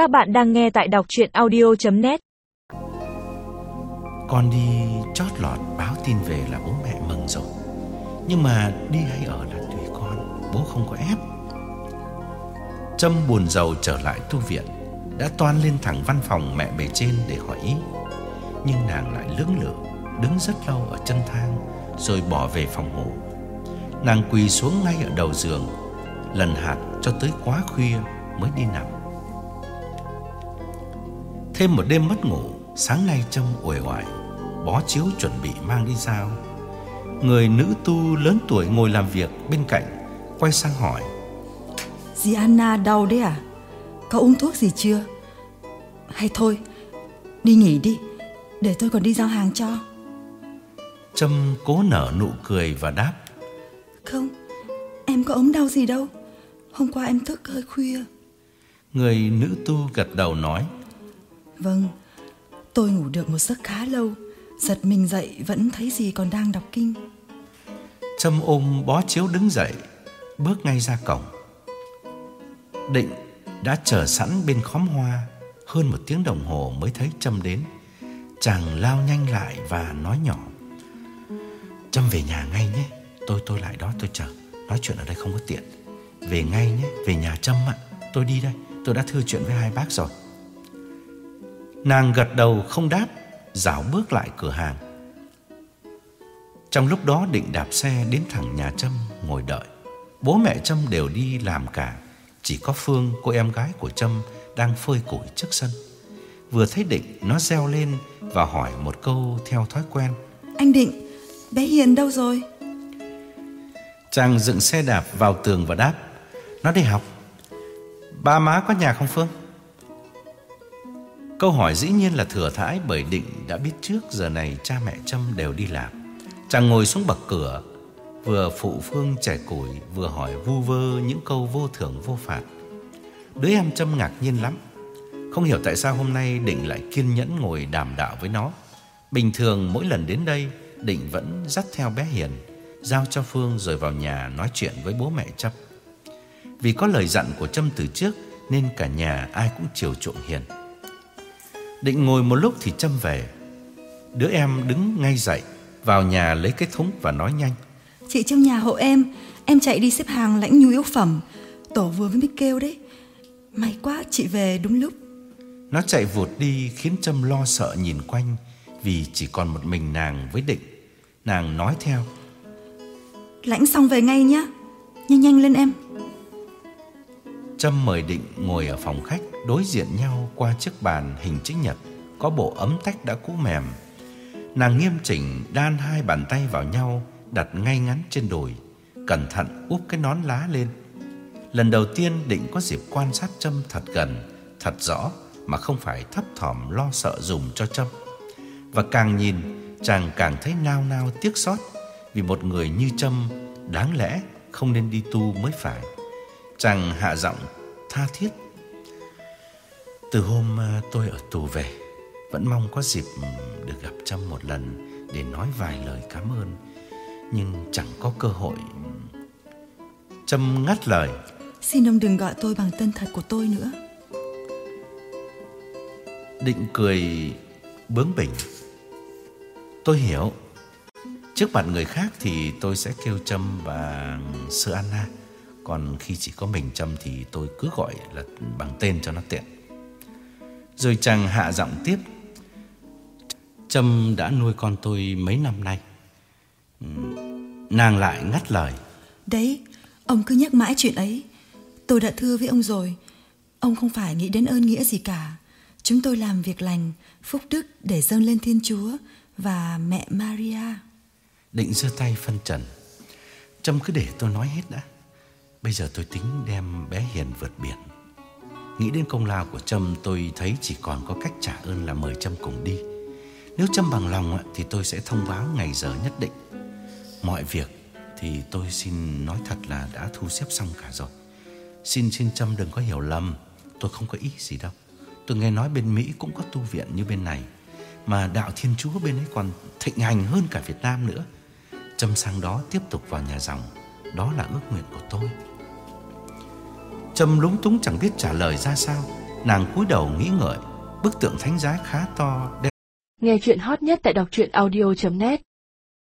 Các bạn đang nghe tại đọc chuyện audio.net Con đi chót lọt báo tin về là bố mẹ mừng rồi. Nhưng mà đi hay ở là tùy con, Bố không có ép. Trâm buồn giàu trở lại tu viện, Đã toan lên thẳng văn phòng mẹ bề trên để hỏi ý. Nhưng nàng lại lưỡng lự, Đứng rất lâu ở chân thang, Rồi bỏ về phòng ngủ. Nàng quỳ xuống ngay ở đầu giường, Lần hạt cho tới quá khuya mới đi nằm. Thêm một đêm mất ngủ Sáng nay Trâm uể oải Bó chiếu chuẩn bị mang đi giao Người nữ tu lớn tuổi ngồi làm việc bên cạnh Quay sang hỏi Dì Anna đau đấy à? Có uống thuốc gì chưa? Hay thôi, đi nghỉ đi, để tôi còn đi giao hàng cho. Trâm cố nở nụ cười và đáp Không, em có ốm đau gì đâu. Hôm qua em thức hơi khuya. Người nữ tu gật đầu nói Vâng, tôi ngủ được một giấc khá lâu. Giật mình dậy vẫn thấy gì còn đang đọc kinh. Trâm ôm bó chiếu đứng dậy Bước ngay ra cổng. Định đã chờ sẵn bên khóm hoa Hơn một tiếng đồng hồ mới thấy Trâm đến. Chàng lao nhanh lại và nói nhỏ. Trâm về nhà ngay nhé Tôi tôi lại đó tôi chờ. Nói chuyện ở đây không có tiện. Về ngay nhé, về nhà Trâm ạ. Tôi đi đây, tôi đã thưa chuyện với hai bác rồi. Nàng gật đầu không đáp Dạo bước lại cửa hàng. Trong lúc đó định đạp xe đến thẳng nhà Trâm ngồi đợi. Bố mẹ Trâm đều đi làm cả Chỉ có Phương, cô em gái của Trâm Đang phơi củi trước sân. Vừa thấy Định nó reo lên Và hỏi một câu theo thói quen. Anh Định, bé Hiền đâu rồi? Chàng dựng xe đạp vào tường và đáp Nó đi học. Ba má có nhà không Phương? Câu hỏi dĩ nhiên là thừa thãi bởi Định đã biết trước giờ này cha mẹ Trâm đều đi làm. Chàng ngồi xuống bậc cửa, vừa phụ Phương trẻ củi, vừa hỏi vu vơ những câu vô thưởng vô phạt. Đứa em Trâm ngạc nhiên lắm. Không hiểu tại sao hôm nay Định lại kiên nhẫn ngồi đàm đạo với nó. Bình thường mỗi lần đến đây, Định vẫn dắt theo bé Hiền, giao cho Phương rồi vào nhà nói chuyện với bố mẹ Trâm. Vì có lời dặn của Trâm từ trước nên cả nhà ai cũng chiều chuộng Hiền. Định ngồi một lúc thì Trâm về Đứa em đứng ngay dậy Vào nhà lấy cái thúng và nói nhanh Chị trong nhà hộ em, em chạy đi xếp hàng lãnh nhu yếu phẩm. Tổ vừa mới biết kêu đấy. May quá chị về đúng lúc. Nó chạy vụt đi khiến Trâm lo sợ nhìn quanh Vì chỉ còn một mình nàng với Định Nàng nói theo Lãnh xong về ngay nhá. Nhanh nhanh lên em. Trâm mời Định ngồi ở phòng khách Đối diện nhau qua chiếc bàn hình chữ nhật, Có bộ ấm tách đã cũ mềm. Nàng nghiêm chỉnh đan hai bàn tay vào nhau, Đặt ngay ngắn trên đùi, Cẩn thận úp cái nón lá lên. Lần đầu tiên Định có dịp quan sát Trâm thật gần, Thật rõ, Mà không phải thấp thỏm lo sợ dùng cho Trâm. Và càng nhìn, Chàng càng thấy nao nao tiếc xót, Vì một người như Trâm Đáng lẽ không nên đi tu mới phải. Chàng hạ giọng tha thiết. Từ hôm à, tôi ở tù về Vẫn mong có dịp ừ, được gặp Trâm một lần Để nói vài lời cảm ơn. Nhưng chẳng có cơ hội. Trâm ngắt lời. Xin ông đừng gọi tôi bằng tên thật của tôi nữa. Định cười bướng bỉnh. Tôi hiểu. Trước mặt người khác thì tôi sẽ kêu Trâm và Sư Anna. Còn khi chỉ có mình Trâm thì tôi cứ gọi là bằng tên cho nó tiện Rồi chàng hạ giọng tiếp Trâm đã nuôi con tôi mấy năm nay Ừm, Nàng lại ngắt lời Đấy, ông cứ nhắc mãi chuyện ấy. Tôi đã thưa với ông rồi. Ông không phải nghĩ đến ơn nghĩa gì cả. Chúng tôi làm việc lành, phúc đức để dâng lên Thiên Chúa và mẹ Maria. Định giơ tay phân trần Trâm cứ để tôi nói hết đã Bây giờ tôi tính đem bé Hiền vượt biển Nghĩ đến công lao của Trâm, Tôi thấy chỉ còn có cách trả ơn là mời Trâm cùng đi. Nếu Trâm bằng lòng Thì tôi sẽ thông báo ngày giờ nhất định. Mọi việc Thì tôi xin nói thật là đã thu xếp xong cả rồi. Xin xin Trâm đừng có hiểu lầm, Tôi không có ý gì đâu. Tôi nghe nói bên Mỹ cũng có tu viện như bên này, Mà đạo Thiên Chúa bên ấy còn thịnh hành hơn cả Việt Nam nữa. Trâm sang đó tiếp tục vào nhà dòng, Đó là ước nguyện của tôi. Trâm lúng túng chẳng biết trả lời ra sao. Nàng cúi đầu nghĩ ngợi, bức tượng thánh giá khá to, đẹp. Nghe chuyện hot nhất tại đọc truyện audio.net